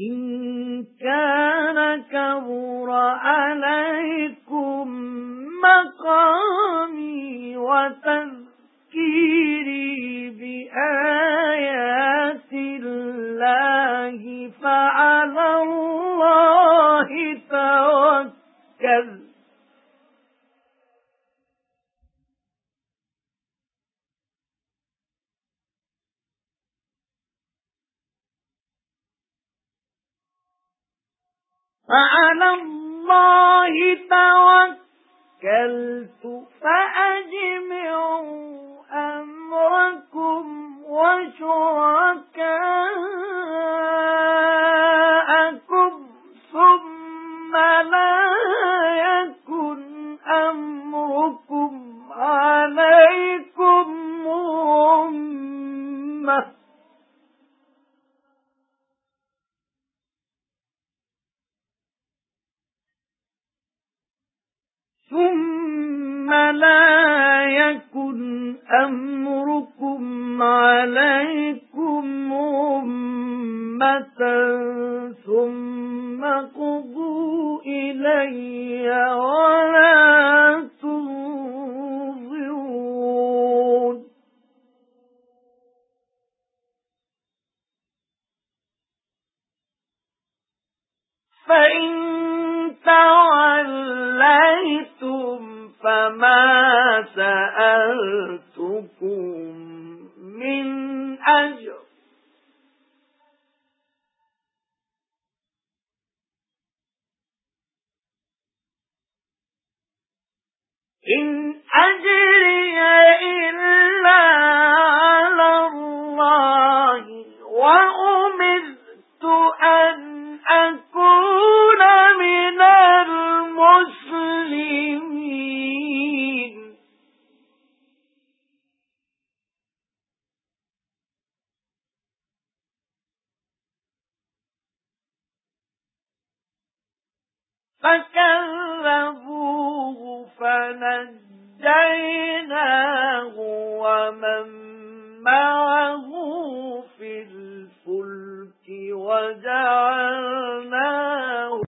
إن كان كبر عليكم مقامي وتذكيري بآيات الله فعلى الله توكل فعلى الله توكلت فأجمعوا أمركم وشركاءكم ثم لا يكن أمركم عليكم غمّة. ثُمَّ لَا يَكُنْ أَمْرُكُمْ عَلَيْكُمْ أُمَّةً ثُمَّ قُضُوا إِلَيَّ وَلَا تُنظِرُونَ. فَإِن فَمَا سَأَلْتُكُمْ مِنْ أَجْرٍ إِنْ أَجْرِيَ فَكَذَّبُوهُ فَنَجَّيْنَاهُ وَمَن مَّعَهُ فِي الْفُلْكِ وَجَعَلْنَا